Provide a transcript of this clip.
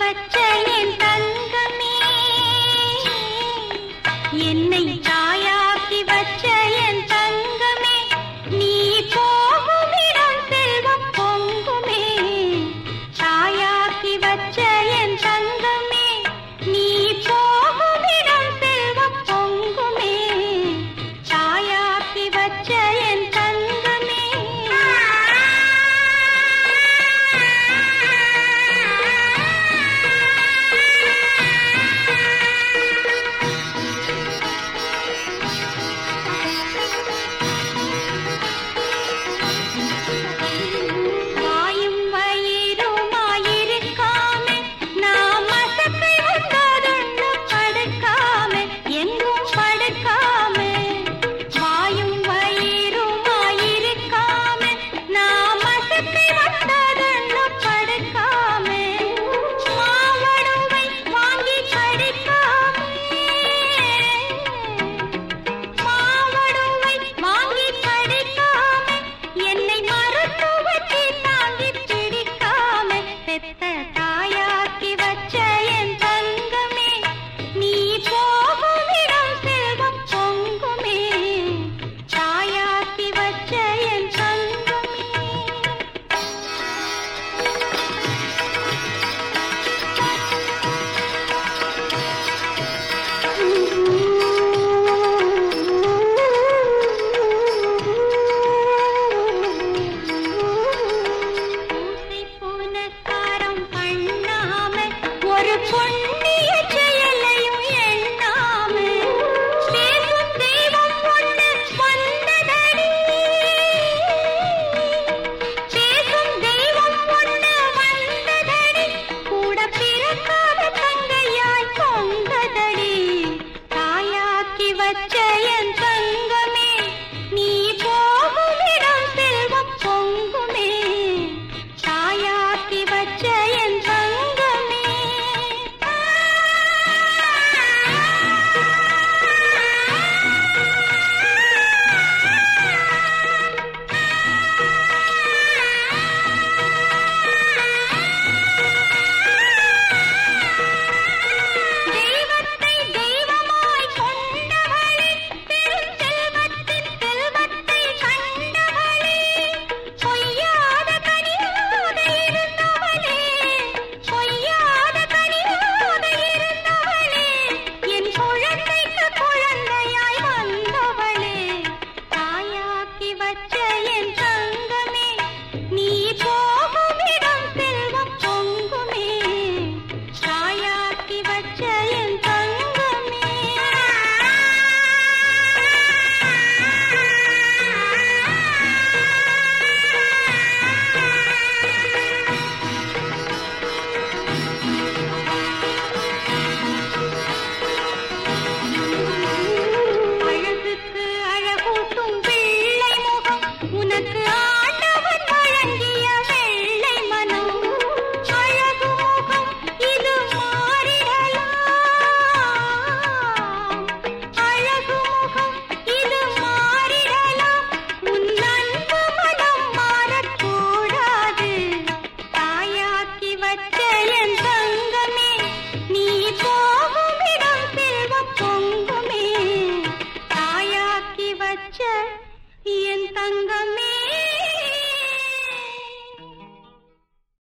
வச்ச என் பெத்த